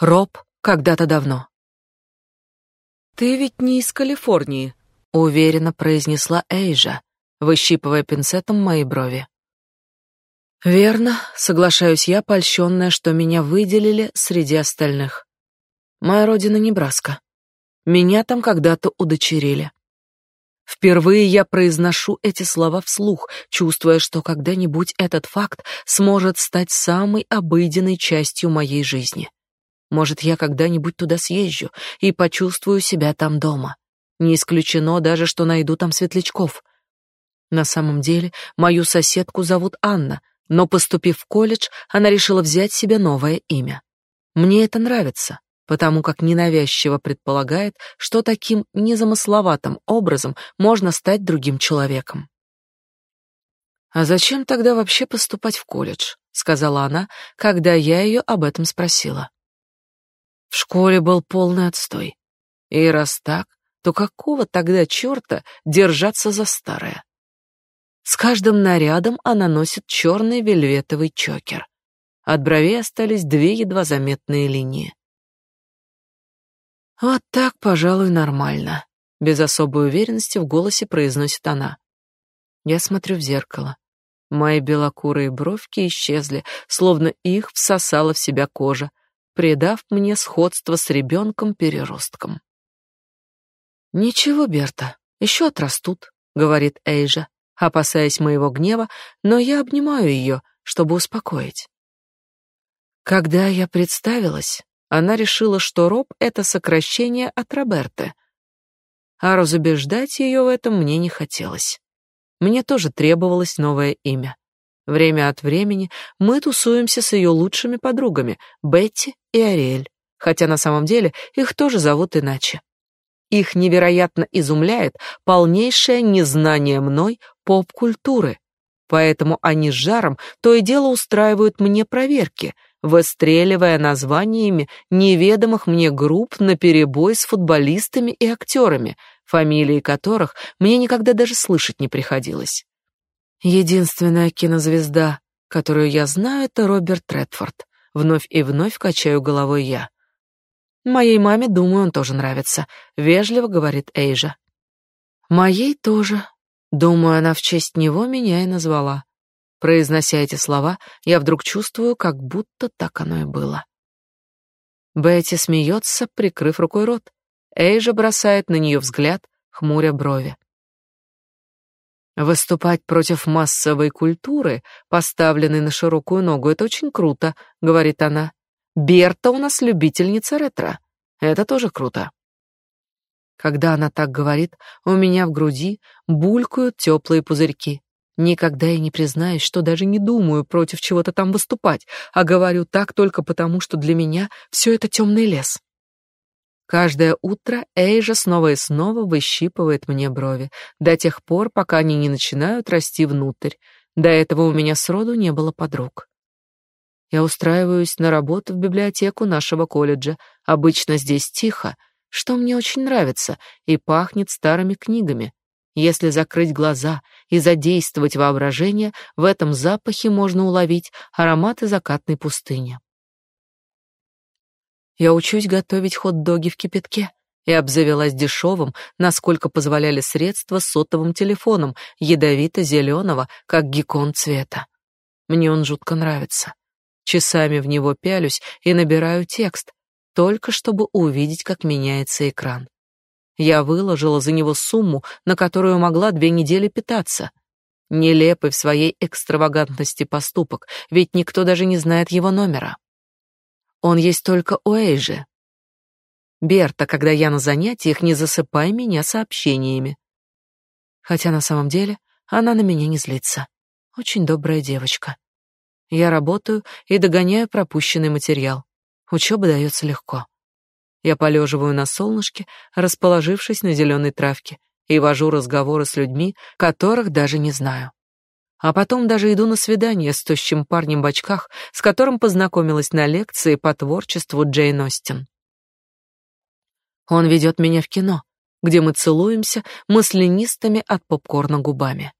Роб когда-то давно. «Ты ведь не из Калифорнии», — уверенно произнесла Эйжа, выщипывая пинцетом мои брови. «Верно», — соглашаюсь я, польщенная, что меня выделили среди остальных. «Моя родина Небраска. Меня там когда-то удочерили. Впервые я произношу эти слова вслух, чувствуя, что когда-нибудь этот факт сможет стать самой обыденной частью моей жизни. Может, я когда-нибудь туда съезжу и почувствую себя там дома. Не исключено даже, что найду там светлячков. На самом деле, мою соседку зовут Анна, но поступив в колледж, она решила взять себе новое имя. Мне это нравится потому как ненавязчиво предполагает, что таким незамысловатым образом можно стать другим человеком. «А зачем тогда вообще поступать в колледж?» — сказала она, когда я ее об этом спросила. В школе был полный отстой. И раз так, то какого тогда черта держаться за старое? С каждым нарядом она носит черный вельветовый чокер. От бровей остались две едва заметные линии. Вот так, пожалуй, нормально, без особой уверенности в голосе произносит она. Я смотрю в зеркало. Мои белокурые бровки исчезли, словно их всосала в себя кожа, придав мне сходство с ребенком-переростком. «Ничего, Берта, еще отрастут», — говорит Эйжа, опасаясь моего гнева, но я обнимаю ее, чтобы успокоить. Когда я представилась, она решила, что Роб — это сокращение от Роберты. А разубеждать ее в этом мне не хотелось. Мне тоже требовалось новое имя. Время от времени мы тусуемся с ее лучшими подругами, Бетти и Ариэль, хотя на самом деле их тоже зовут иначе. Их невероятно изумляет полнейшее незнание мной поп-культуры, поэтому они с жаром то и дело устраивают мне проверки — выстреливая названиями неведомых мне групп наперебой с футболистами и актерами, фамилии которых мне никогда даже слышать не приходилось. Единственная кинозвезда, которую я знаю, это Роберт Редфорд. Вновь и вновь качаю головой я. Моей маме, думаю, он тоже нравится, вежливо говорит Эйжа. Моей тоже. Думаю, она в честь него меня и назвала. Произнося эти слова, я вдруг чувствую, как будто так оно и было. Бетти смеется, прикрыв рукой рот. Эйжа бросает на нее взгляд, хмуря брови. Выступать против массовой культуры, поставленной на широкую ногу, это очень круто, говорит она. Берта у нас любительница ретро. Это тоже круто. Когда она так говорит, у меня в груди булькают теплые пузырьки. Никогда я не признаюсь, что даже не думаю против чего-то там выступать, а говорю так только потому, что для меня все это темный лес. Каждое утро Эйжа снова и снова выщипывает мне брови, до тех пор, пока они не начинают расти внутрь. До этого у меня сроду не было подруг. Я устраиваюсь на работу в библиотеку нашего колледжа. Обычно здесь тихо, что мне очень нравится, и пахнет старыми книгами. Если закрыть глаза и задействовать воображение, в этом запахе можно уловить ароматы закатной пустыни. Я учусь готовить хот-доги в кипятке и обзавелась дешевым, насколько позволяли средства, сотовым телефоном, ядовито-зеленого, как геккон цвета. Мне он жутко нравится. Часами в него пялюсь и набираю текст, только чтобы увидеть, как меняется экран. Я выложила за него сумму, на которую могла две недели питаться. Нелепый в своей экстравагантности поступок, ведь никто даже не знает его номера. Он есть только у Эйжи. Берта, когда я на занятиях, не засыпай меня сообщениями. Хотя на самом деле она на меня не злится. Очень добрая девочка. Я работаю и догоняю пропущенный материал. Учеба дается легко. Я полеживаю на солнышке, расположившись на зеленой травке, и вожу разговоры с людьми, которых даже не знаю. А потом даже иду на свидание с тощим парнем в очках, с которым познакомилась на лекции по творчеству Джейн Остин. Он ведет меня в кино, где мы целуемся маслянистыми от попкорна губами.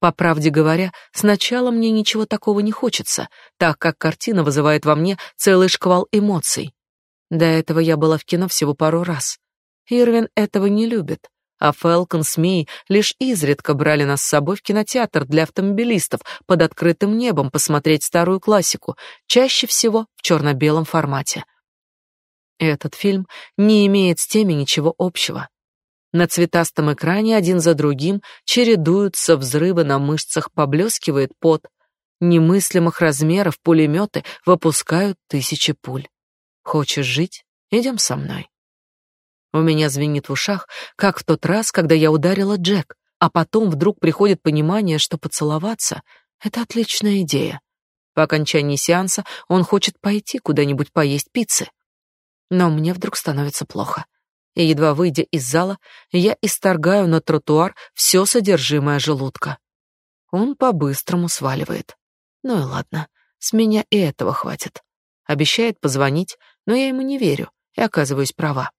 По правде говоря, сначала мне ничего такого не хочется, так как картина вызывает во мне целый шквал эмоций. До этого я была в кино всего пару раз. Ирвин этого не любит, а Фелкон с Мией лишь изредка брали нас с собой в кинотеатр для автомобилистов под открытым небом посмотреть старую классику, чаще всего в черно-белом формате. Этот фильм не имеет с теми ничего общего. На цветастом экране один за другим чередуются взрывы на мышцах, поблескивает пот. Немыслимых размеров пулеметы выпускают тысячи пуль. Хочешь жить? Идем со мной. У меня звенит в ушах, как в тот раз, когда я ударила Джек, а потом вдруг приходит понимание, что поцеловаться — это отличная идея. По окончании сеанса он хочет пойти куда-нибудь поесть пиццы. Но мне вдруг становится плохо. И едва выйдя из зала, я исторгаю на тротуар все содержимое желудка. Он по-быстрому сваливает. Ну и ладно, с меня и этого хватит. Обещает позвонить, но я ему не верю и оказываюсь права.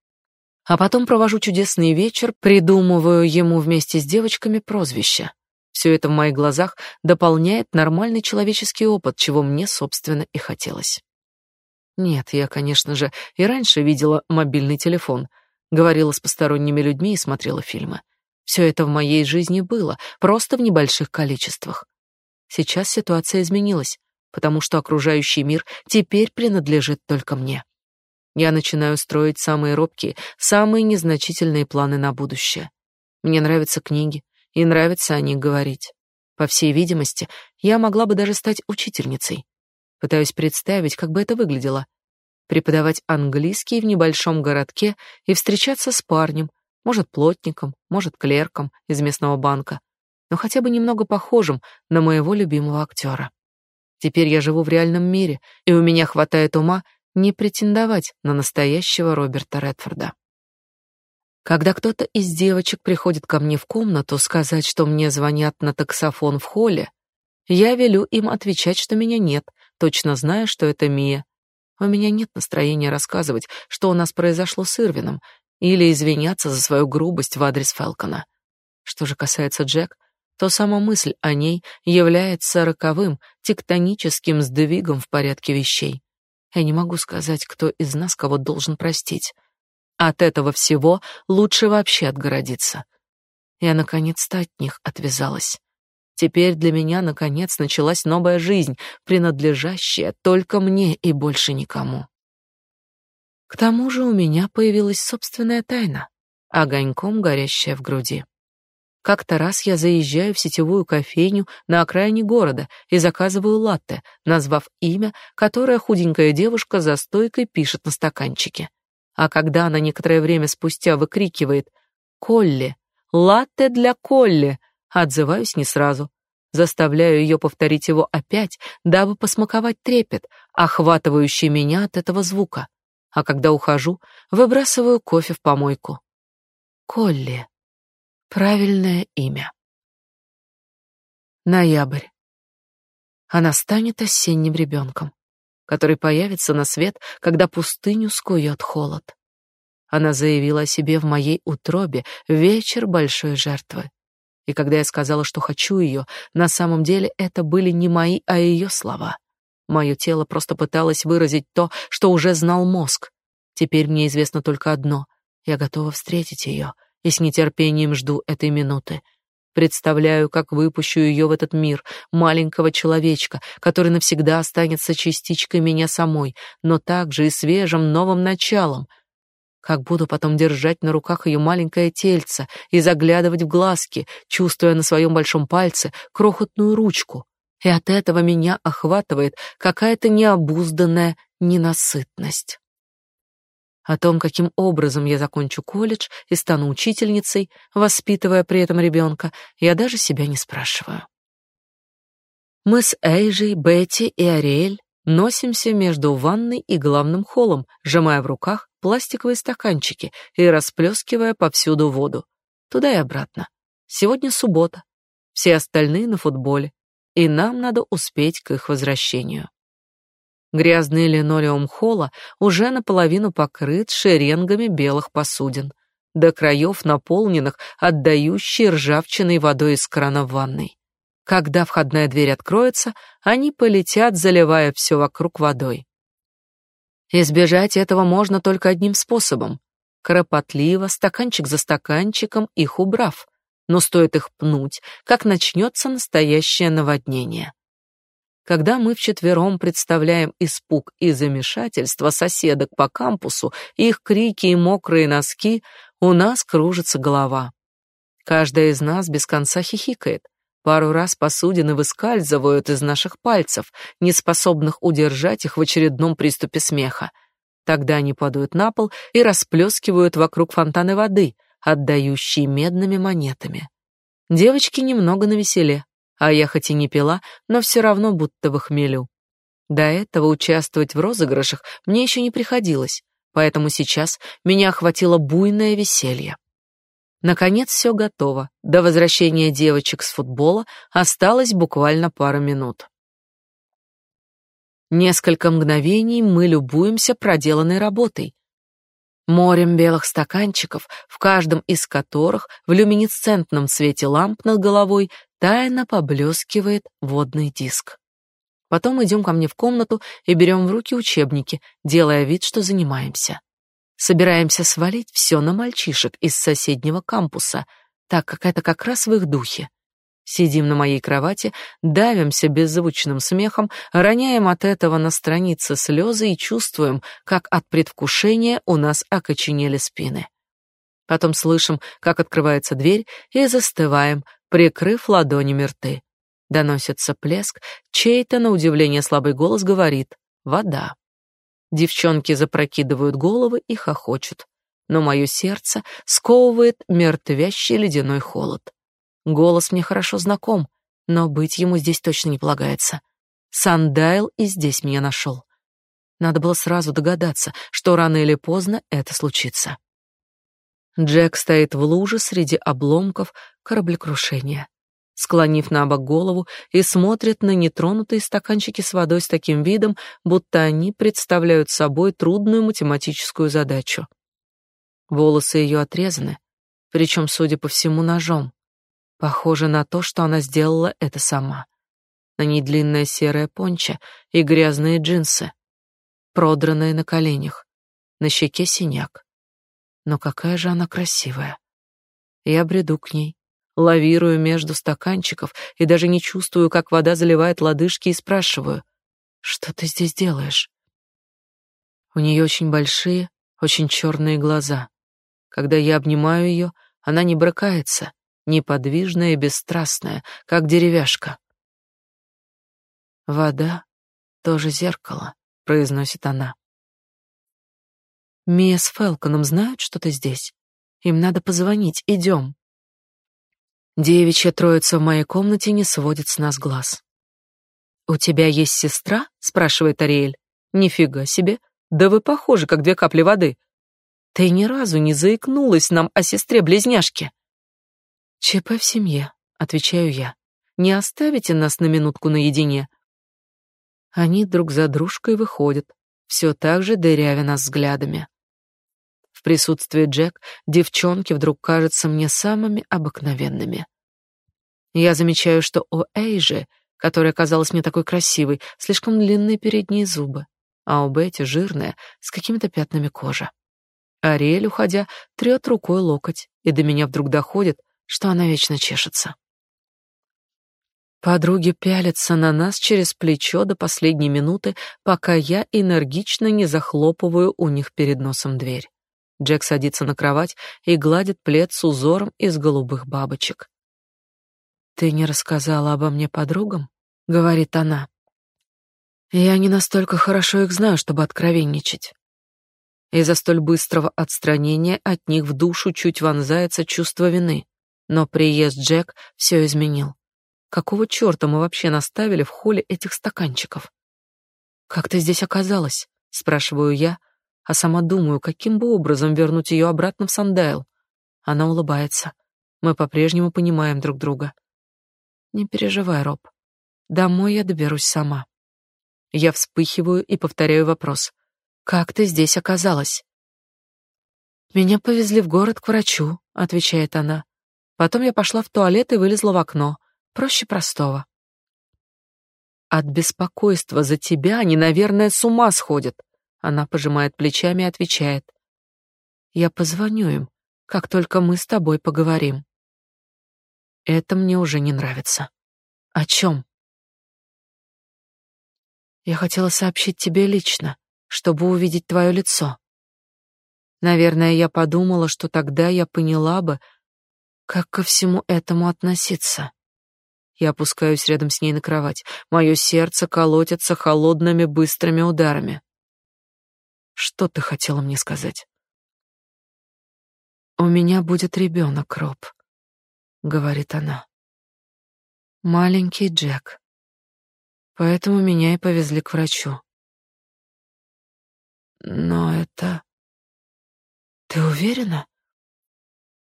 А потом провожу чудесный вечер, придумываю ему вместе с девочками прозвище. Все это в моих глазах дополняет нормальный человеческий опыт, чего мне, собственно, и хотелось. Нет, я, конечно же, и раньше видела мобильный телефон, говорила с посторонними людьми и смотрела фильмы. Все это в моей жизни было, просто в небольших количествах. Сейчас ситуация изменилась, потому что окружающий мир теперь принадлежит только мне. Я начинаю строить самые робкие, самые незначительные планы на будущее. Мне нравятся книги, и нравится о них говорить. По всей видимости, я могла бы даже стать учительницей. Пытаюсь представить, как бы это выглядело. Преподавать английский в небольшом городке и встречаться с парнем, может, плотником, может, клерком из местного банка, но хотя бы немного похожим на моего любимого актера. Теперь я живу в реальном мире, и у меня хватает ума не претендовать на настоящего Роберта Редфорда. Когда кто-то из девочек приходит ко мне в комнату сказать, что мне звонят на таксофон в холле, я велю им отвечать, что меня нет, точно зная, что это Мия. У меня нет настроения рассказывать, что у нас произошло с Ирвином, или извиняться за свою грубость в адрес Фелкона. Что же касается Джек, то сама мысль о ней является роковым, тектоническим сдвигом в порядке вещей. Я не могу сказать, кто из нас кого должен простить. От этого всего лучше вообще отгородиться. Я наконец-то от них отвязалась. Теперь для меня наконец началась новая жизнь, принадлежащая только мне и больше никому. К тому же у меня появилась собственная тайна, огоньком горящая в груди. Как-то раз я заезжаю в сетевую кофейню на окраине города и заказываю латте, назвав имя, которое худенькая девушка за стойкой пишет на стаканчике. А когда она некоторое время спустя выкрикивает «Колли! Латте для Колли!», отзываюсь не сразу. Заставляю ее повторить его опять, дабы посмаковать трепет, охватывающий меня от этого звука. А когда ухожу, выбрасываю кофе в помойку. Колли. Правильное имя. Ноябрь. Она станет осенним ребенком, который появится на свет, когда пустыню скует холод. Она заявила о себе в моей утробе вечер большой жертвы. И когда я сказала, что хочу ее, на самом деле это были не мои, а ее слова. Мое тело просто пыталось выразить то, что уже знал мозг. Теперь мне известно только одно — я готова встретить ее — и с нетерпением жду этой минуты. Представляю, как выпущу ее в этот мир, маленького человечка, который навсегда останется частичкой меня самой, но также и свежим новым началом. Как буду потом держать на руках ее маленькое тельце и заглядывать в глазки, чувствуя на своем большом пальце крохотную ручку. И от этого меня охватывает какая-то необузданная ненасытность. О том, каким образом я закончу колледж и стану учительницей, воспитывая при этом ребенка, я даже себя не спрашиваю. Мы с Эйжей, Бетти и Ариэль носимся между ванной и главным холлом, сжимая в руках пластиковые стаканчики и расплескивая повсюду воду. Туда и обратно. Сегодня суббота. Все остальные на футболе, и нам надо успеть к их возвращению. Грязный линолеум холла уже наполовину покрыт шеренгами белых посудин, до краев наполненных отдающей ржавчиной водой из крана в ванной. Когда входная дверь откроется, они полетят, заливая все вокруг водой. Избежать этого можно только одним способом. Кропотливо, стаканчик за стаканчиком, их убрав. Но стоит их пнуть, как начнется настоящее наводнение. Когда мы вчетвером представляем испуг и замешательство соседок по кампусу, их крики и мокрые носки, у нас кружится голова. Каждая из нас без конца хихикает. Пару раз посудины выскальзывают из наших пальцев, не способных удержать их в очередном приступе смеха. Тогда они падают на пол и расплескивают вокруг фонтаны воды, отдающие медными монетами. Девочки немного навеселе, а я хоть и не пила, но все равно будто в хмелю. До этого участвовать в розыгрышах мне еще не приходилось, поэтому сейчас меня охватило буйное веселье. Наконец все готово. До возвращения девочек с футбола осталось буквально пара минут. Несколько мгновений мы любуемся проделанной работой. Морем белых стаканчиков, в каждом из которых в люминесцентном свете ламп над головой тайно поблескивает водный диск. Потом идем ко мне в комнату и берем в руки учебники, делая вид, что занимаемся. Собираемся свалить все на мальчишек из соседнего кампуса, так как это как раз в их духе. Сидим на моей кровати, давимся беззвучным смехом, роняем от этого на странице слезы и чувствуем, как от предвкушения у нас окоченели спины. Потом слышим, как открывается дверь, и застываем, прикрыв ладонями рты. Доносится плеск, чей-то, на удивление слабый голос говорит «вода». Девчонки запрокидывают головы и хохочут. Но мое сердце сковывает мертвящий ледяной холод. Голос мне хорошо знаком, но быть ему здесь точно не полагается. Сандайл и здесь меня нашел. Надо было сразу догадаться, что рано или поздно это случится. Джек стоит в луже среди обломков кораблекрушения склонив на бок голову и смотрит на нетронутые стаканчики с водой с таким видом, будто они представляют собой трудную математическую задачу. Волосы ее отрезаны, причем, судя по всему, ножом. Похоже на то, что она сделала это сама. На ней длинная серая понча и грязные джинсы, продранные на коленях, на щеке синяк. Но какая же она красивая. Я бреду к ней, лавирую между стаканчиков и даже не чувствую, как вода заливает лодыжки, и спрашиваю, «Что ты здесь делаешь?» У нее очень большие, очень черные глаза. Когда я обнимаю ее, она не брыкается, неподвижная и бесстрастная, как деревяшка. «Вода — тоже зеркало», — произносит она. «Мия с Фелконом знают, что ты здесь? Им надо позвонить, идем». Девичья троица в моей комнате не сводит с нас глаз. «У тебя есть сестра?» — спрашивает Ариэль. «Нифига себе! Да вы похожи, как две капли воды. Ты ни разу не заикнулась нам о сестре-близняшке». «ЧП в семье», — отвечаю я. «Не оставите нас на минутку наедине?» Они друг за дружкой выходят, все так же дырявя нас взглядами. В присутствии Джек девчонки вдруг кажутся мне самыми обыкновенными. Я замечаю, что у Эйжи, которая казалась мне такой красивой, слишком длинные передние зубы, а у Бетти жирная, с какими-то пятнами кожа. Ариэль, уходя, трет рукой локоть, и до меня вдруг доходит, что она вечно чешется. Подруги пялятся на нас через плечо до последней минуты, пока я энергично не захлопываю у них перед носом дверь. Джек садится на кровать и гладит плед с узором из голубых бабочек. «Ты не рассказала обо мне подругам?» — говорит она. «Я не настолько хорошо их знаю, чтобы откровенничать». Из-за столь быстрого отстранения от них в душу чуть вонзается чувство вины. Но приезд Джек все изменил. Какого черта мы вообще наставили в холле этих стаканчиков? «Как ты здесь оказалась?» — спрашиваю я, а сама думаю, каким бы образом вернуть ее обратно в Сандайл. Она улыбается. Мы по-прежнему понимаем друг друга. Не переживай, Роб. Домой я доберусь сама. Я вспыхиваю и повторяю вопрос. Как ты здесь оказалась? Меня повезли в город к врачу, отвечает она. Потом я пошла в туалет и вылезла в окно. Проще простого. От беспокойства за тебя они, наверное, с ума сходят. Она пожимает плечами и отвечает. Я позвоню им, как только мы с тобой поговорим. Это мне уже не нравится. О чем? Я хотела сообщить тебе лично, чтобы увидеть твое лицо. Наверное, я подумала, что тогда я поняла бы, как ко всему этому относиться. Я опускаюсь рядом с ней на кровать. Мое сердце колотится холодными быстрыми ударами. Что ты хотела мне сказать? У меня будет ребенок, Роб, говорит она. Маленький Джек. Поэтому меня и повезли к врачу. Но это Ты уверена?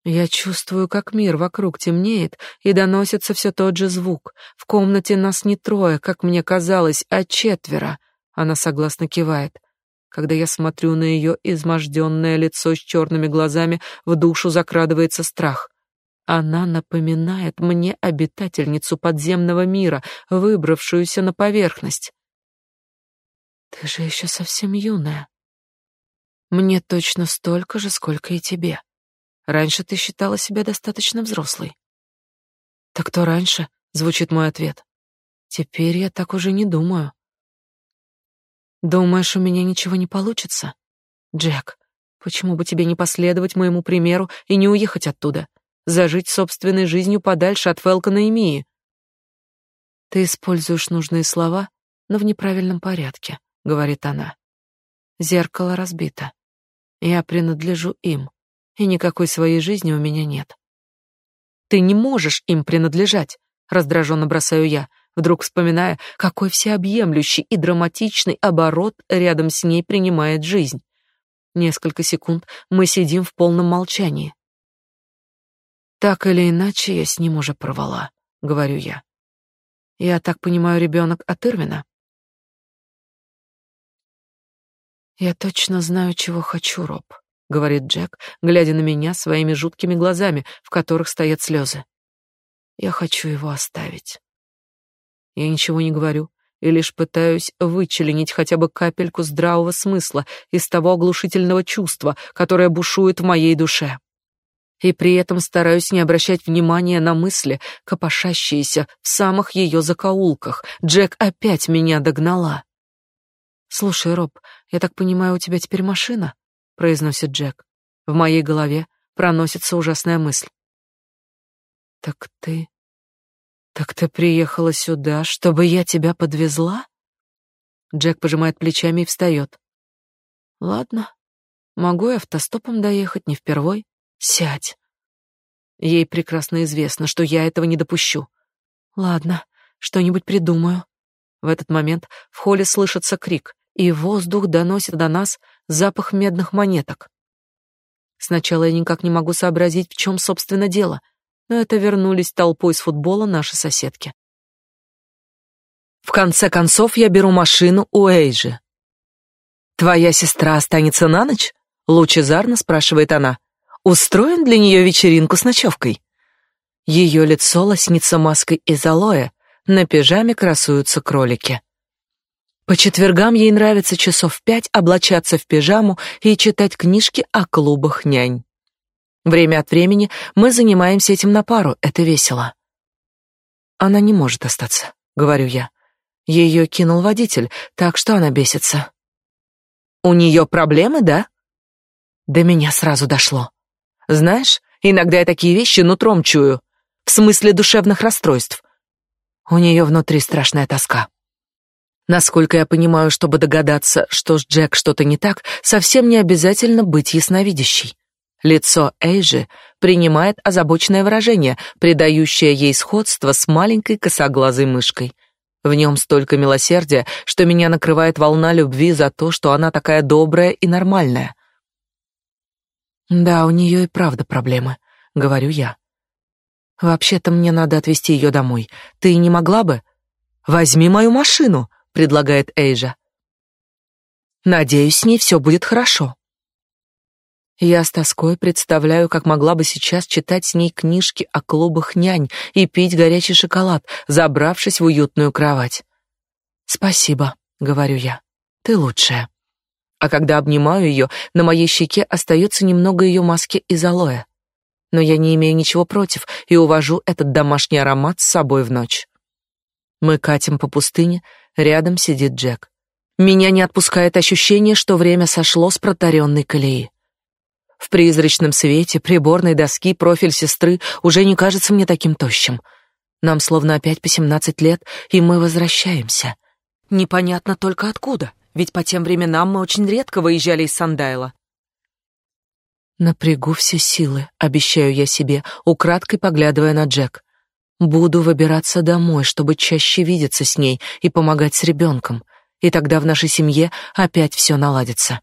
Я чувствую, как мир вокруг темнеет, и доносится все тот же звук. В комнате нас не трое, как мне казалось, а четверо. Она согласно кивает. Когда я смотрю на ее изможденное лицо с черными глазами, в душу закрадывается страх. Она напоминает мне обитательницу подземного мира, выбравшуюся на поверхность. Ты же еще совсем юная. Мне точно столько же, сколько и тебе. Раньше ты считала себя достаточно взрослой. Так то раньше, звучит мой ответ. Теперь я так уже не думаю. Думаешь, у меня ничего не получится? Джек, почему бы тебе не последовать моему примеру и не уехать оттуда? Зажить собственной жизнью подальше от Фелкона и Мии? Ты используешь нужные слова, но в неправильном порядке, говорит она. Зеркало разбито. Я принадлежу им и никакой своей жизни у меня нет. Ты не можешь им принадлежать, раздраженно бросаю я, вдруг вспоминая, какой всеобъемлющий и драматичный оборот рядом с ней принимает жизнь. Несколько секунд мы сидим в полном молчании. Так или иначе, я с ним уже порвала, говорю я. Я так понимаю, ребенок от Ирвина? Я точно знаю, чего хочу, Роб говорит Джек, глядя на меня своими жуткими глазами, в которых стоят слезы. Я хочу его оставить. Я ничего не говорю и лишь пытаюсь вычленить хотя бы капельку здравого смысла из того оглушительного чувства, которое бушует в моей душе. И при этом стараюсь не обращать внимания на мысли, копошащиеся в самых ее закоулках. Джек опять меня догнала. Слушай, Роб, я так понимаю, у тебя теперь машина? Произносит Джек. В моей голове проносится ужасная мысль. Так ты Так ты приехала сюда, чтобы я тебя подвезла? Джек пожимает плечами и встает. Ладно. Могу и автостопом доехать не впервой. Сядь. Ей прекрасно известно, что я этого не допущу. Ладно, что-нибудь придумаю. В этот момент в холле слышится крик, и воздух доносит до нас запах медных монеток. Сначала я никак не могу сообразить, в чем, собственно, дело, но это вернулись толпой с футбола наши соседки. В конце концов я беру машину у Эйжи. «Твоя сестра останется на ночь?» — лучезарно спрашивает она. «Устроим для нее вечеринку с ночевкой?» Ее лицо лоснится маской из алоэ, на пижаме красуются кролики. По четвергам ей нравится часов пять облачаться в пижаму и читать книжки о клубах нянь. Время от времени мы занимаемся этим на пару, это весело. Она не может остаться, говорю я. Ее кинул водитель, так что она бесится. У нее проблемы, да? До меня сразу дошло. Знаешь, иногда я такие вещи нутром чую, в смысле душевных расстройств. У нее внутри страшная тоска. Насколько я понимаю, чтобы догадаться, что с Джек что-то не так, совсем не обязательно быть ясновидящей. Лицо Эйжи принимает озабоченное выражение, придающее ей сходство с маленькой косоглазой мышкой. В нем столько милосердия, что меня накрывает волна любви за то, что она такая добрая и нормальная. Да, у нее и правда проблемы, говорю я. Вообще-то мне надо отвезти ее домой. Ты не могла бы? Возьми мою машину, предлагает Эйжа. Надеюсь, с ней все будет хорошо. Я с тоской представляю, как могла бы сейчас читать с ней книжки о клубах нянь и пить горячий шоколад, забравшись в уютную кровать. «Спасибо», — говорю я, — «ты лучшая». а когда обнимаю ее, на моей щеке остается немного ее маски из алоэ. Но я не имею ничего против и увожу этот домашний аромат с собой в ночь. Мы катим по пустыне, рядом сидит Джек. Меня не отпускает ощущение, что время сошло с протаренной колеи. В призрачном свете приборной доски профиль сестры уже не кажется мне таким тощим. Нам словно опять по семнадцать лет, и мы возвращаемся. Непонятно только откуда, ведь по тем временам мы очень редко выезжали из Сандайла. Напрягу все силы, обещаю я себе, украдкой поглядывая на Джек. Буду выбираться домой, чтобы чаще видеться с ней и помогать с ребенком и тогда в нашей семье опять все наладится.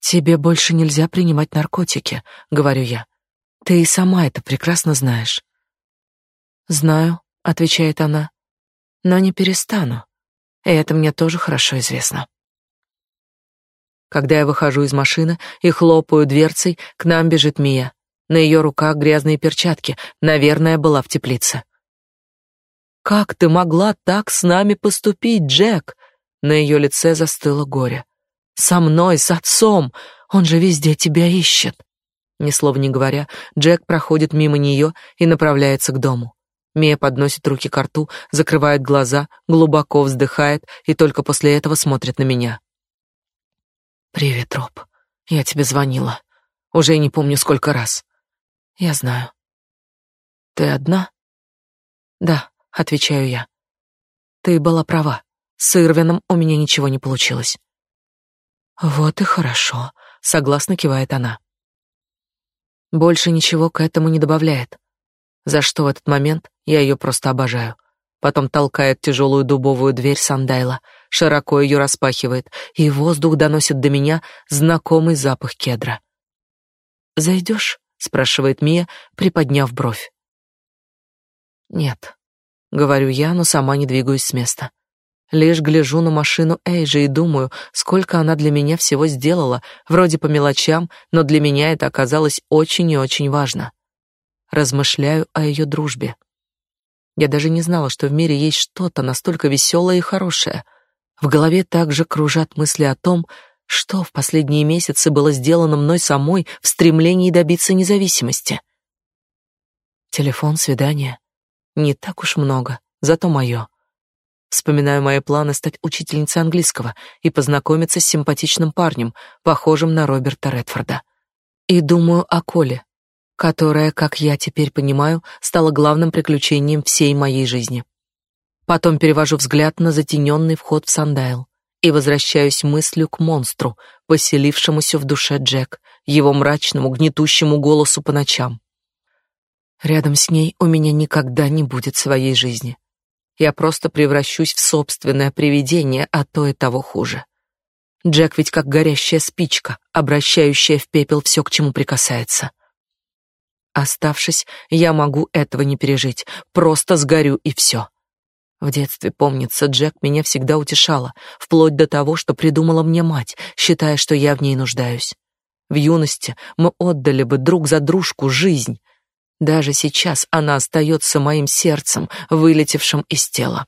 Тебе больше нельзя принимать наркотики, говорю я. Ты и сама это прекрасно знаешь. Знаю, отвечает она. Но не перестану. И это мне тоже хорошо известно. Когда я выхожу из машины и хлопаю дверцей, к нам бежит Мия. На ее руках грязные перчатки, наверное, была в теплице. Как ты могла так с нами поступить, Джек? На ее лице застыло горе. Со мной, с отцом. Он же везде тебя ищет. Ни слова не говоря, Джек проходит мимо нее и направляется к дому. Мия подносит руки к рту, закрывает глаза, глубоко вздыхает и только после этого смотрит на меня. Привет, Роб. Я тебе звонила. Уже не помню сколько раз. Я знаю. Ты одна? Да, отвечаю я. Ты была права. С Ирвином у меня ничего не получилось. Вот и хорошо, согласно кивает она. Больше ничего к этому не добавляет. За что в этот момент я ее просто обожаю. Потом толкает тяжелую дубовую дверь Сандайла, широко ее распахивает, и воздух доносит до меня знакомый запах кедра. «Зайдешь?» — спрашивает Мия, приподняв бровь. «Нет», — говорю я, но сама не двигаюсь с места. Лишь гляжу на машину Эйжи и думаю, сколько она для меня всего сделала, вроде по мелочам, но для меня это оказалось очень и очень важно. Размышляю о ее дружбе. Я даже не знала, что в мире есть что-то настолько веселое и хорошее. В голове также кружат мысли о том, что в последние месяцы было сделано мной самой в стремлении добиться независимости. Телефон, свидание. Не так уж много, зато мое. Вспоминаю мои планы стать учительницей английского и познакомиться с симпатичным парнем, похожим на Роберта Редфорда. И думаю о Коле, которая, как я теперь понимаю, стала главным приключением всей моей жизни. Потом перевожу взгляд на затененный вход в Сандайл и возвращаюсь мыслью к монстру, поселившемуся в душе Джек, его мрачному, гнетущему голосу по ночам. Рядом с ней у меня никогда не будет своей жизни я просто превращусь в собственное привидение, а то и того хуже. Джек ведь как горящая спичка, обращающая в пепел все, к чему прикасается. Оставшись, я могу этого не пережить, просто сгорю и все. В детстве, помнится, Джек меня всегда утешала, вплоть до того, что придумала мне мать, считая, что я в ней нуждаюсь. В юности мы отдали бы друг за дружку жизнь, даже сейчас она остается моим сердцем, вылетевшим из тела.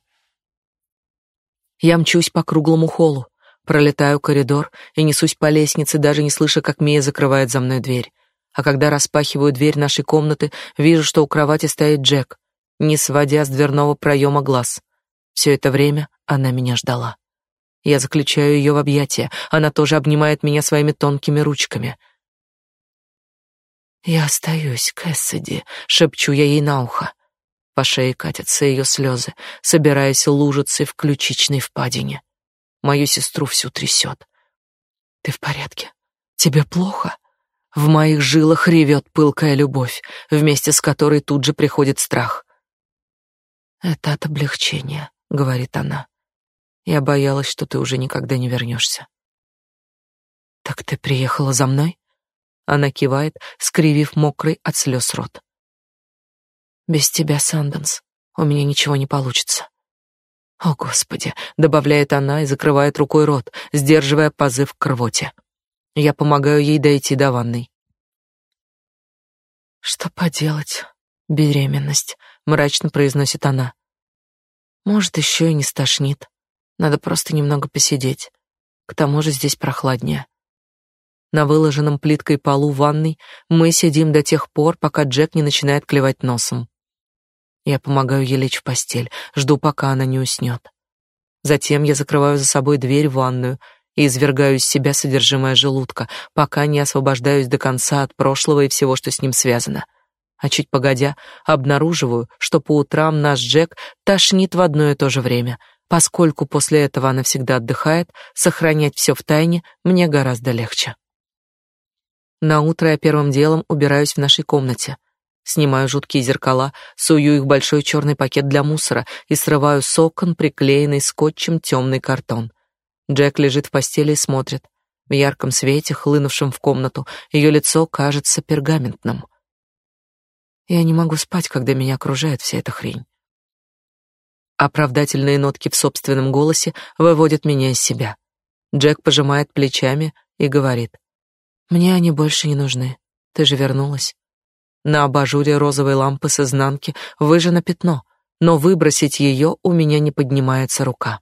Я мчусь по круглому холлу, пролетаю коридор и несусь по лестнице, даже не слыша, как Мия закрывает за мной дверь. А когда распахиваю дверь нашей комнаты, вижу, что у кровати стоит Джек, не сводя с дверного проема глаз. Все это время она меня ждала. Я заключаю ее в объятия, она тоже обнимает меня своими тонкими ручками — «Я остаюсь, Кэссиди», — шепчу я ей на ухо. По шее катятся ее слезы, собираясь лужицей в ключичной впадине. Мою сестру всю трясет. «Ты в порядке? Тебе плохо?» В моих жилах ревет пылкая любовь, вместе с которой тут же приходит страх. «Это от облегчения», — говорит она. «Я боялась, что ты уже никогда не вернешься». «Так ты приехала за мной?» Она кивает, скривив мокрый от слез рот. Без тебя, Санденс, у меня ничего не получится. О, господи, добавляет она и закрывает рукой рот, сдерживая позыв к рвоте. Я помогаю ей дойти до ванной. Что поделать? Беременность, мрачно произносит она. Может, еще и не стошнит. Надо просто немного посидеть. К тому же здесь прохладнее. На выложенном плиткой полу ванной мы сидим до тех пор, пока Джек не начинает клевать носом. Я помогаю ей лечь в постель, жду, пока она не уснет. Затем я закрываю за собой дверь в ванную и извергаю из себя содержимое желудка, пока не освобождаюсь до конца от прошлого и всего, что с ним связано. А чуть погодя, обнаруживаю, что по утрам наш Джек тошнит в одно и то же время — Поскольку после этого она всегда отдыхает, сохранять все в тайне мне гораздо легче. На утро я первым делом убираюсь в нашей комнате. Снимаю жуткие зеркала, сую их в большой черный пакет для мусора и срываю с окон приклеенный скотчем темный картон. Джек лежит в постели и смотрит. В ярком свете, хлынувшем в комнату, ее лицо кажется пергаментным. Я не могу спать, когда меня окружает вся эта хрень. Оправдательные нотки в собственном голосе выводят меня из себя. Джек пожимает плечами и говорит: "Мне они больше не нужны. Ты же вернулась". На абажуре розовой лампы с изнанки выжжено пятно, но выбросить ее у меня не поднимается рука.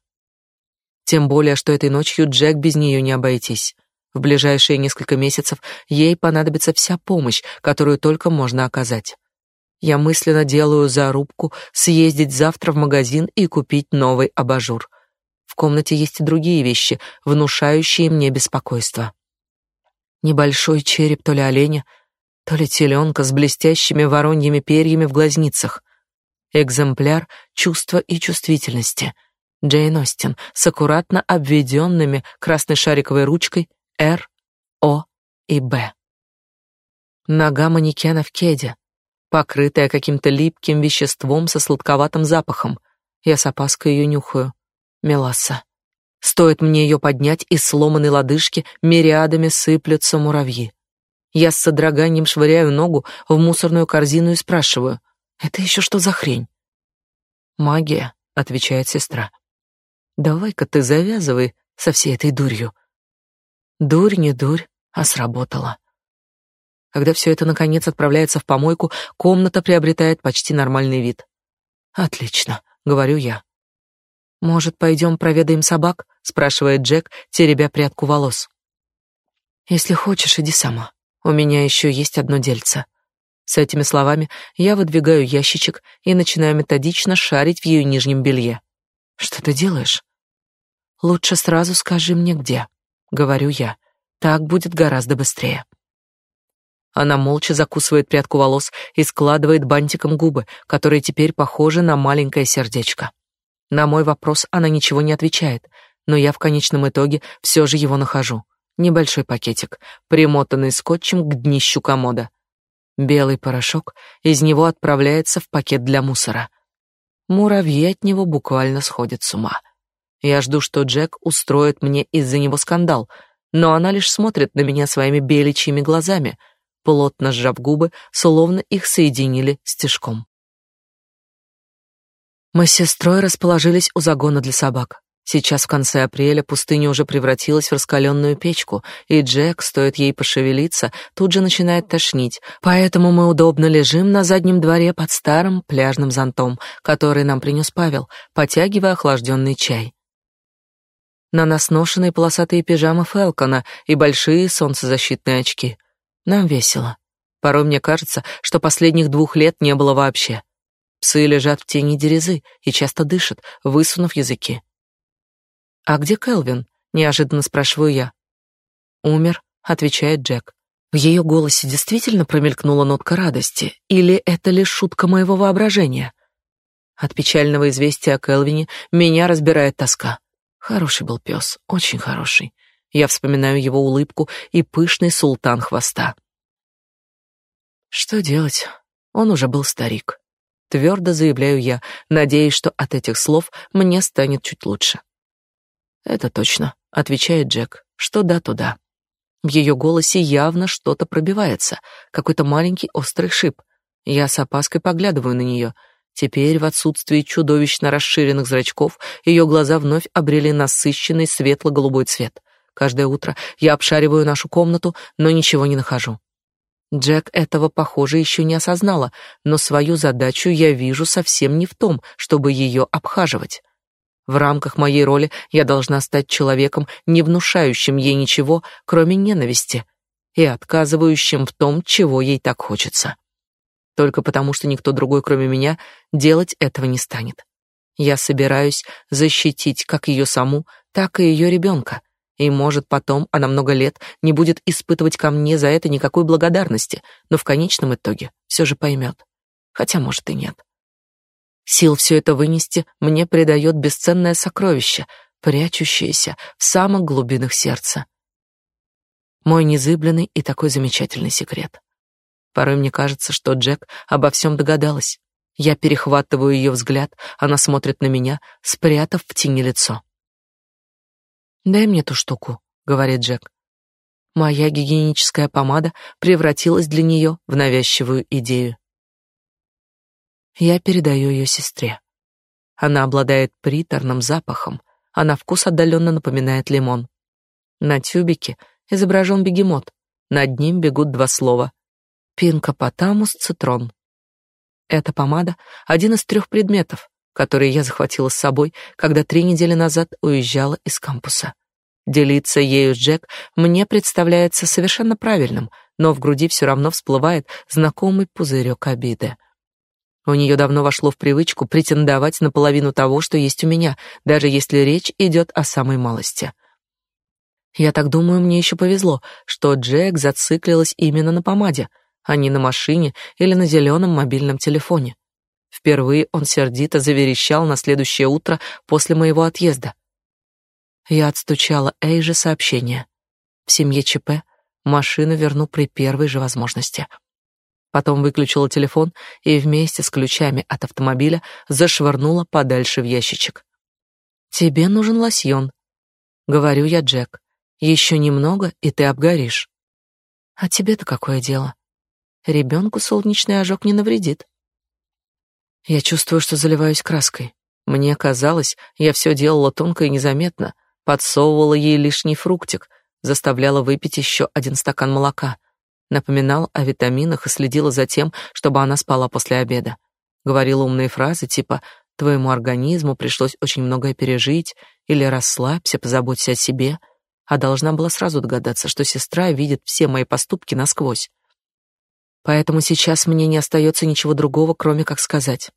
Тем более, что этой ночью Джек без нее не обойтись. В ближайшие несколько месяцев ей понадобится вся помощь, которую только можно оказать. Я мысленно делаю зарубку съездить завтра в магазин и купить новый абажур. В комнате есть и другие вещи, внушающие мне беспокойство. Небольшой череп то ли оленя, то ли теленка с блестящими вороньими перьями в глазницах. Экземпляр чувства и чувствительности. Джейн Остин с аккуратно обведенными красной шариковой ручкой Р, О и Б. Нога манекена в кеде, покрытая каким-то липким веществом со сладковатым запахом. Я с опаской ее нюхаю. Меласса. Стоит мне ее поднять, из сломанной лодыжки мириадами сыплются муравьи. Я с содроганием швыряю ногу в мусорную корзину и спрашиваю: "Это еще что за хрень?" "Магия", отвечает сестра. "Давай-ка ты завязывай со всей этой дурью". Дурь не дурь, а сработала. Когда все это наконец отправляется в помойку, комната приобретает почти нормальный вид. Отлично, говорю я. Может, пойдем проведаем собак? спрашивает Джек, теребя прядку волос. Если хочешь, иди сама. У меня еще есть одно дельце. С этими словами я выдвигаю ящичек и начинаю методично шарить в ее нижнем белье. Что ты делаешь? Лучше сразу скажи мне где, говорю я. Так будет гораздо быстрее. Она молча закусывает прядку волос и складывает бантиком губы, которые теперь похожи на маленькое сердечко. На мой вопрос она ничего не отвечает, но я в конечном итоге все же его нахожу. Небольшой пакетик, примотанный скотчем к днищу комода. Белый порошок, из него отправляется в пакет для мусора. Муравьи от него буквально сходят с ума. Я жду, что Джек устроит мне из-за него скандал, но она лишь смотрит на меня своими беличьими глазами — плотно сжав губы, словно их соединили стежком. Мы с сестрой расположились у загона для собак. Сейчас в конце апреля пустыня уже превратилась в раскаленную печку, и Джек, стоит ей пошевелиться, тут же начинает тошнить, поэтому мы удобно лежим на заднем дворе под старым пляжным зонтом, который нам принес Павел, потягивая охлажденный чай. На нас ношеные полосатые пижамы Фелкона и большие солнцезащитные очки — нам весело. Порой мне кажется, что последних двух лет не было вообще. Псы лежат в тени дерезы и часто дышат, высунув языки. «А где Келвин?» — неожиданно спрашиваю я. «Умер», — отвечает Джек. В ее голосе действительно промелькнула нотка радости, или это лишь шутка моего воображения? От печального известия о Келвине меня разбирает тоска. Хороший был пес, очень хороший. Я вспоминаю его улыбку и пышный султан хвоста. Что делать? Он уже был старик. Твердо заявляю я, надеясь, что от этих слов мне станет чуть лучше. Это точно, отвечает Джек. Что да, то да. В ее голосе явно что-то пробивается, какой-то маленький острый шип. Я с опаской поглядываю на нее. Теперь, в отсутствии чудовищно расширенных зрачков, ее глаза вновь обрели насыщенный светло-голубой цвет. Каждое утро я обшариваю нашу комнату, но ничего не нахожу. Джек этого, похоже, еще не осознала, но свою задачу я вижу совсем не в том, чтобы ее обхаживать. В рамках моей роли я должна стать человеком, не внушающим ей ничего, кроме ненависти, и отказывающим в том, чего ей так хочется. Только потому, что никто другой, кроме меня, делать этого не станет. Я собираюсь защитить как ее саму, так и ее ребенка. И, может, потом она много лет не будет испытывать ко мне за это никакой благодарности, но в конечном итоге все же поймет. Хотя, может, и нет. Сил все это вынести мне придает бесценное сокровище, прячущееся в самых глубинах сердца. Мой незыбленный и такой замечательный секрет. Порой мне кажется, что Джек обо всем догадалась. Я перехватываю ее взгляд, она смотрит на меня, спрятав в тени лицо. «Дай мне ту штуку», — говорит Джек. Моя гигиеническая помада превратилась для нее в навязчивую идею. Я передаю ее сестре. Она обладает приторным запахом, а на вкус отдаленно напоминает лимон. На тюбике изображен бегемот. Над ним бегут два слова. Пинкопотамус цитрон. Эта помада — один из трех предметов, которые я захватила с собой, когда три недели назад уезжала из кампуса. Делиться ею с Джек мне представляется совершенно правильным, но в груди все равно всплывает знакомый пузырек обиды. У нее давно вошло в привычку претендовать на половину того, что есть у меня, даже если речь идет о самой малости. Я так думаю, мне еще повезло, что Джек зациклилась именно на помаде — а не на машине или на зеленом мобильном телефоне. Впервые он сердито заверещал на следующее утро после моего отъезда. Я отстучала Эйже сообщение. В семье ЧП машину верну при первой же возможности. Потом выключила телефон и вместе с ключами от автомобиля зашвырнула подальше в ящичек. «Тебе нужен лосьон», — говорю я Джек. «Еще немного, и ты обгоришь». «А тебе-то какое дело?» Ребенку солнечный ожог не навредит. Я чувствую, что заливаюсь краской. Мне казалось, я все делала тонко и незаметно, подсовывала ей лишний фруктик, заставляла выпить еще один стакан молока, напоминала о витаминах и следила за тем, чтобы она спала после обеда. Говорила умные фразы типа «твоему организму пришлось очень многое пережить» или «расслабься, позаботься о себе», а должна была сразу догадаться, что сестра видит все мои поступки насквозь. Поэтому сейчас мне не остается ничего другого, кроме как сказать.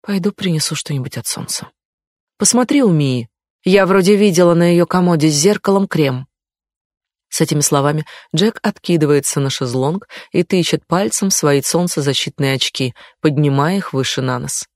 Пойду принесу что-нибудь от солнца. Посмотри у Мии. Я вроде видела на ее комоде с зеркалом крем. С этими словами Джек откидывается на шезлонг и тычет пальцем свои солнцезащитные очки, поднимая их выше на нос.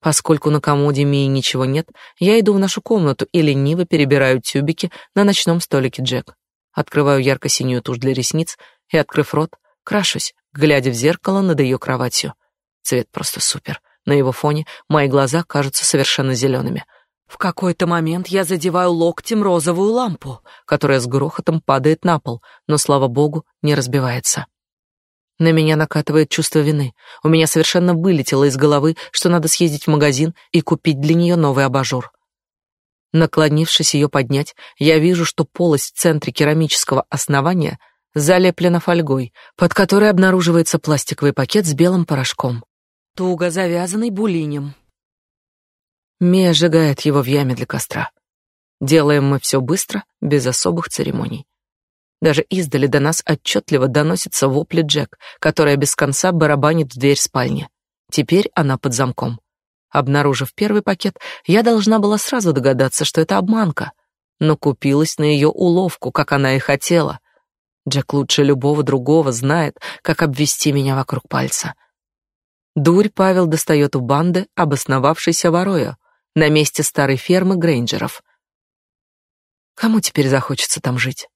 Поскольку на комоде Мии ничего нет, я иду в нашу комнату и лениво перебираю тюбики на ночном столике Джек. Открываю ярко-синюю тушь для ресниц и, открыв рот, крашусь, глядя в зеркало над ее кроватью. Цвет просто супер. На его фоне мои глаза кажутся совершенно зелеными. В какой-то момент я задеваю локтем розовую лампу, которая с грохотом падает на пол, но, слава богу, не разбивается. На меня накатывает чувство вины. У меня совершенно вылетело из головы, что надо съездить в магазин и купить для нее новый абажур. Наклонившись ее поднять, я вижу, что полость в центре керамического основания — залеплена фольгой, под которой обнаруживается пластиковый пакет с белым порошком, туго завязанный булинем. Мия сжигает его в яме для костра. Делаем мы все быстро, без особых церемоний. Даже издали до нас отчетливо доносится вопли Джек, которая без конца барабанит в дверь спальни. Теперь она под замком. Обнаружив первый пакет, я должна была сразу догадаться, что это обманка, но купилась на ее уловку, как она и хотела. Джек лучше любого другого знает, как обвести меня вокруг пальца. Дурь Павел достает у банды, обосновавшейся в на месте старой фермы Грейнджеров. Кому теперь захочется там жить?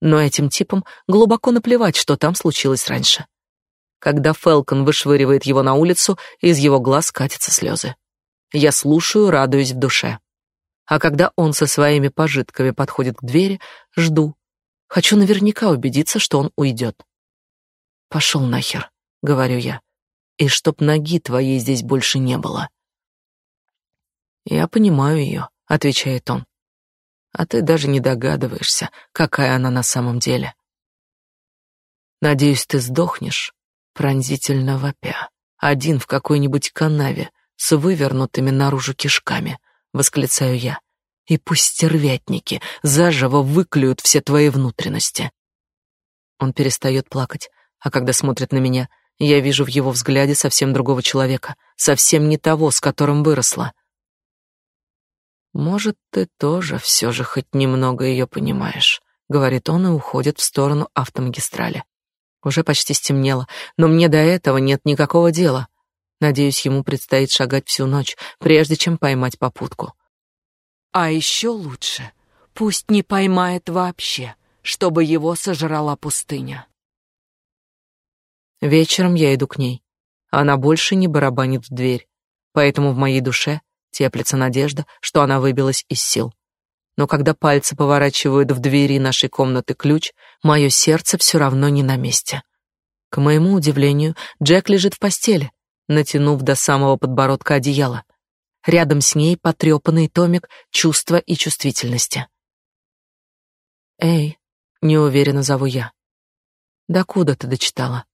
Но этим типам глубоко наплевать, что там случилось раньше. Когда Фелкон вышвыривает его на улицу, из его глаз катятся слезы. Я слушаю, радуюсь в душе. А когда он со своими пожитками подходит к двери, жду, Хочу наверняка убедиться, что он уйдет. Пошел нахер, говорю я. И чтоб ноги твоей здесь больше не было. Я понимаю ее, отвечает он. А ты даже не догадываешься, какая она на самом деле. Надеюсь, ты сдохнешь, пронзительно вопя, один в какой-нибудь канаве, с вывернутыми наружу кишками, восклицаю я. И пусть стервятники заживо выклюют все твои внутренности. Он перестает плакать, а когда смотрит на меня, я вижу в его взгляде совсем другого человека, совсем не того, с которым выросла. Может, ты тоже все же хоть немного ее понимаешь, говорит он и уходит в сторону автомагистрали. Уже почти стемнело, но мне до этого нет никакого дела. Надеюсь, ему предстоит шагать всю ночь, прежде чем поймать попутку. А еще лучше, пусть не поймает вообще, чтобы его сожрала пустыня. Вечером я иду к ней. Она больше не барабанит в дверь, поэтому в моей душе теплится надежда, что она выбилась из сил. Но когда пальцы поворачивают в двери нашей комнаты ключ, мое сердце все равно не на месте. К моему удивлению, Джек лежит в постели, натянув до самого подбородка одеяло. Рядом с ней потрепанный томик чувства и чувствительности. «Эй», — неуверенно зову я. «Да куда ты дочитала?»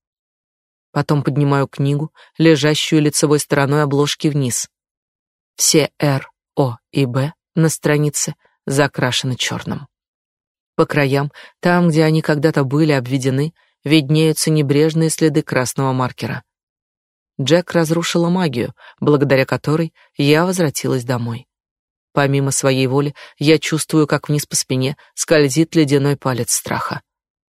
Потом поднимаю книгу, лежащую лицевой стороной обложки вниз. Все «Р», «О» и «Б» на странице закрашены черным. По краям, там, где они когда-то были обведены, виднеются небрежные следы красного маркера. Джек разрушила магию, благодаря которой я возвратилась домой. Помимо своей воли, я чувствую, как вниз по спине скользит ледяной палец страха.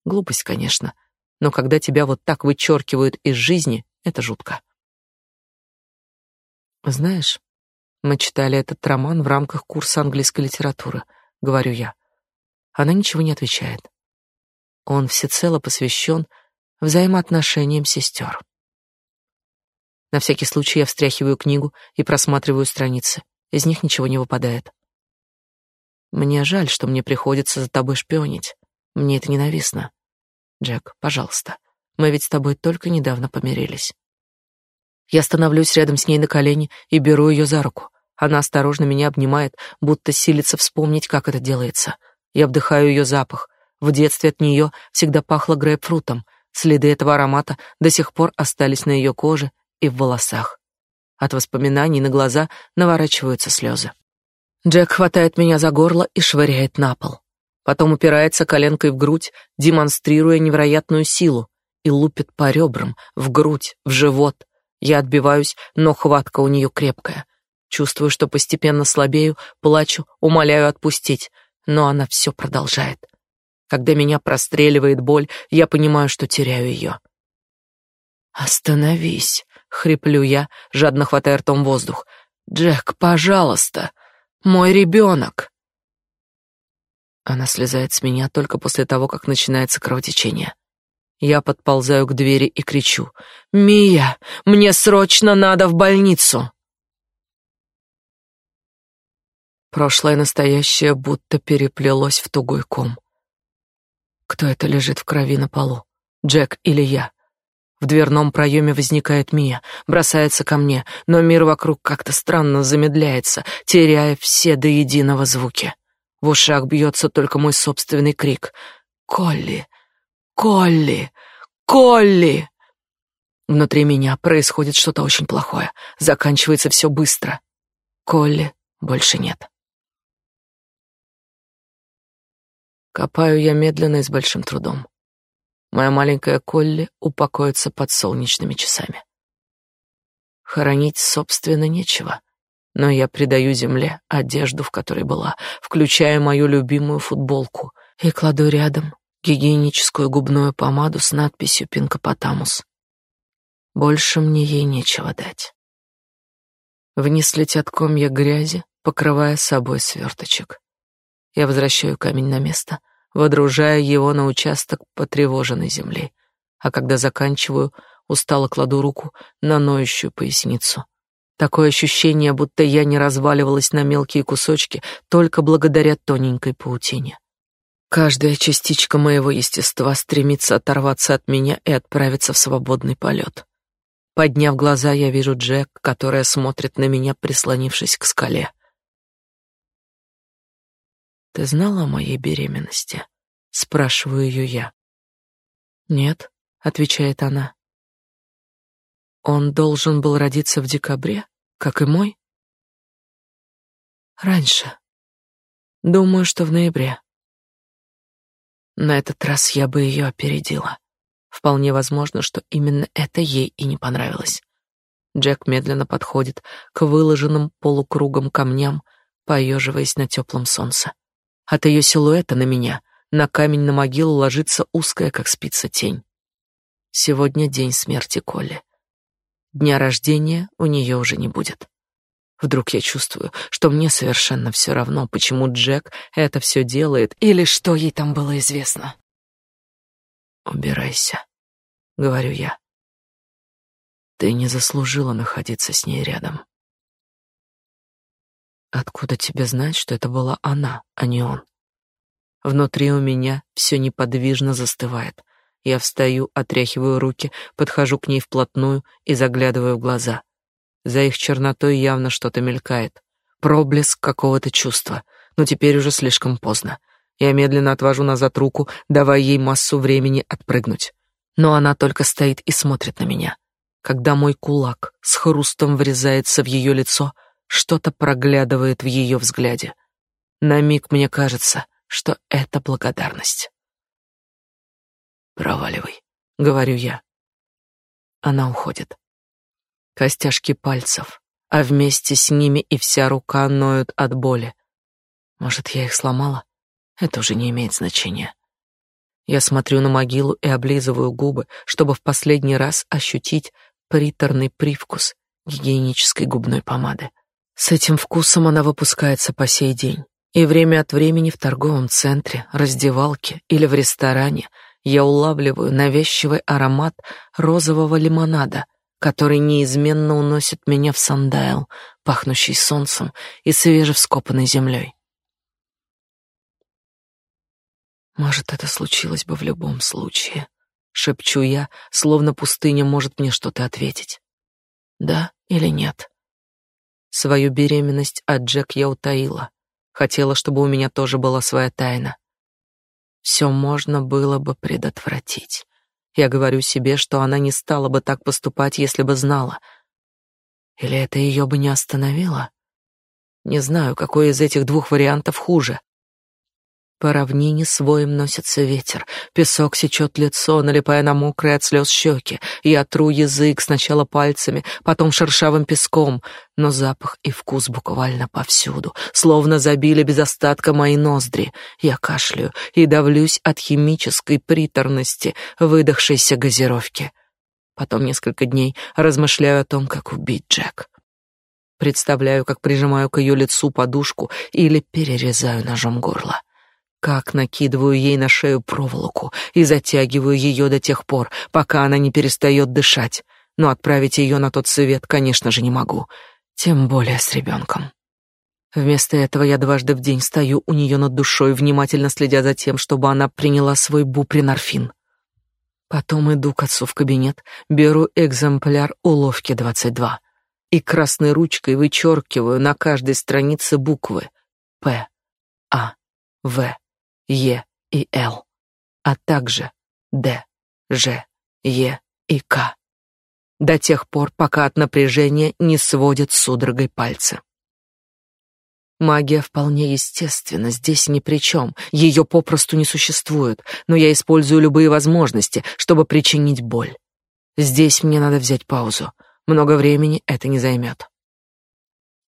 Глупость, конечно, но когда тебя вот так вычеркивают из жизни, это жутко. Знаешь, мы читали этот роман в рамках курса английской литературы, говорю я. Она ничего не отвечает. Он всецело посвящен взаимоотношениям сестер. На всякий случай я встряхиваю книгу и просматриваю страницы. Из них ничего не выпадает. Мне жаль, что мне приходится за тобой шпионить. Мне это ненавистно. Джек, пожалуйста. Мы ведь с тобой только недавно помирились. Я становлюсь рядом с ней на колени и беру ее за руку. Она осторожно меня обнимает, будто силится вспомнить, как это делается. Я вдыхаю ее запах. В детстве от нее всегда пахло грейпфрутом. Следы этого аромата до сих пор остались на ее коже и в волосах. От воспоминаний на глаза наворачиваются слезы. Джек хватает меня за горло и швыряет на пол. Потом упирается коленкой в грудь, демонстрируя невероятную силу, и лупит по ребрам, в грудь, в живот. Я отбиваюсь, но хватка у нее крепкая. Чувствую, что постепенно слабею, плачу, умоляю отпустить, но она все продолжает. Когда меня простреливает боль, я понимаю, что теряю ее. «Остановись!» — хриплю я, жадно хватая ртом воздух. «Джек, пожалуйста! Мой ребенок!» Она слезает с меня только после того, как начинается кровотечение. Я подползаю к двери и кричу. «Мия, мне срочно надо в больницу!» Прошлое и настоящее будто переплелось в тугой ком. Кто это лежит в крови на полу? Джек или я? В дверном проеме возникает Мия, бросается ко мне, но мир вокруг как-то странно замедляется, теряя все до единого звуки. В ушах бьется только мой собственный крик. «Колли! Колли! Колли!» Внутри меня происходит что-то очень плохое. Заканчивается все быстро. Колли больше нет. Копаю я медленно и с большим трудом. Моя маленькая Колли упокоится под солнечными часами. Хоронить, собственно, нечего но я придаю земле одежду, в которой была, включая мою любимую футболку, и кладу рядом гигиеническую губную помаду с надписью «Пинкопотамус». Больше мне ей нечего дать. Вниз летят комья грязи, покрывая собой сверточек. Я возвращаю камень на место, водружая его на участок потревоженной земли, а когда заканчиваю, устало кладу руку на ноющую поясницу. Такое ощущение, будто я не разваливалась на мелкие кусочки только благодаря тоненькой паутине. Каждая частичка моего естества стремится оторваться от меня и отправиться в свободный полет. Подняв глаза, я вижу Джек, которая смотрит на меня, прислонившись к скале. «Ты знала о моей беременности?» — спрашиваю ее я. «Нет», — отвечает она. «Он должен был родиться в декабре?» как и мой? Раньше. Думаю, что в ноябре. На этот раз я бы ее опередила. Вполне возможно, что именно это ей и не понравилось. Джек медленно подходит к выложенным полукругом камням, поеживаясь на теплом солнце. От ее силуэта на меня, на камень на могилу ложится узкая, как спица, тень. Сегодня день смерти Колли. Дня рождения у нее уже не будет. Вдруг я чувствую, что мне совершенно все равно, почему Джек это все делает или что ей там было известно. «Убирайся», — говорю я. «Ты не заслужила находиться с ней рядом». Откуда тебе знать, что это была она, а не он? Внутри у меня все неподвижно застывает. Я встаю, отряхиваю руки, подхожу к ней вплотную и заглядываю в глаза. За их чернотой явно что-то мелькает. Проблеск какого-то чувства. Но теперь уже слишком поздно. Я медленно отвожу назад руку, давая ей массу времени отпрыгнуть. Но она только стоит и смотрит на меня. Когда мой кулак с хрустом врезается в ее лицо, что-то проглядывает в ее взгляде. На миг мне кажется, что это благодарность. «Проваливай», — говорю я. Она уходит костяшки пальцев, а вместе с ними и вся рука ноют от боли. Может, я их сломала? Это уже не имеет значения. Я смотрю на могилу и облизываю губы, чтобы в последний раз ощутить приторный привкус гигиенической губной помады. С этим вкусом она выпускается по сей день. И время от времени в торговом центре, раздевалке или в ресторане я улавливаю навязчивый аромат розового лимонада, который неизменно уносит меня в Сандайл, пахнущий солнцем и свежевскопанной землей. Может, это случилось бы в любом случае, шепчу я, словно пустыня может мне что-то ответить. Да или нет? Свою беременность от Джек я утаила. Хотела, чтобы у меня тоже была своя тайна. Все можно было бы предотвратить. Я говорю себе, что она не стала бы так поступать, если бы знала. Или это ее бы не остановило? Не знаю, какой из этих двух вариантов хуже. По равнине своим носится ветер, песок сечет лицо, налипая на мокрые от слез щеки. Я тру язык сначала пальцами, потом шершавым песком, но запах и вкус буквально повсюду, словно забили без остатка мои ноздри. Я кашляю и давлюсь от химической приторности выдохшейся газировки. Потом несколько дней размышляю о том, как убить Джек. Представляю, как прижимаю к ее лицу подушку или перерезаю ножом горло как накидываю ей на шею проволоку и затягиваю ее до тех пор, пока она не перестает дышать. Но отправить ее на тот свет, конечно же, не могу, тем более с ребенком. Вместо этого я дважды в день стою у нее над душой, внимательно следя за тем, чтобы она приняла свой бупринорфин. Потом иду к отцу в кабинет, беру экземпляр уловки 22 и красной ручкой вычеркиваю на каждой странице буквы П, А, В, Е и Л, а также Д, Ж, Е и К. До тех пор, пока от напряжения не сводят судорогой пальцы. Магия вполне естественна, здесь ни при чем, ее попросту не существует, но я использую любые возможности, чтобы причинить боль. Здесь мне надо взять паузу, много времени это не займет.